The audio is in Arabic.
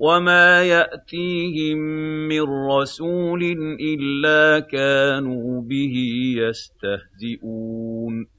وَمَا يَأْتِيهِم مِّن رَّسُولٍ إِلَّا كَانُوا بِهِ يَسْتَهْزِئُونَ